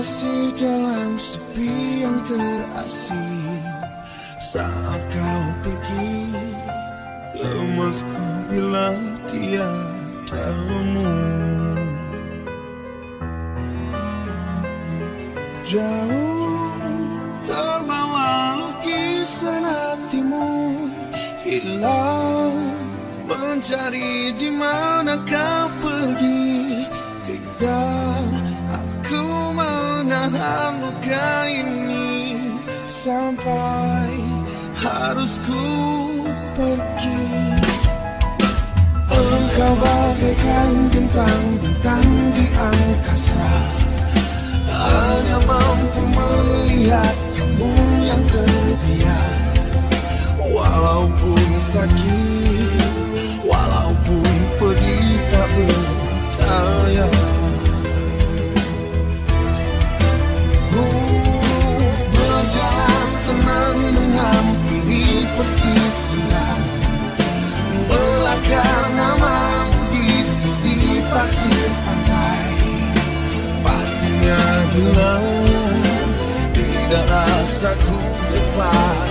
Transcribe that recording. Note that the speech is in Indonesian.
kasih dalam sepi yang terasing. Saat kau pergi Lemasku bila tiadamu Jauh terbawa lukisan hatimu Hilang mencari di mana kau pergi. Tinggal luka ini Sampai harus ku pergi. Engkau bagaikan bintang-bintang di angkasa. Hanya mampu melihat kamu yang terbiar. Walaupun sakit Belakang namamu di sisi pasir pantai Pastinya hilang Tidak rasaku tepat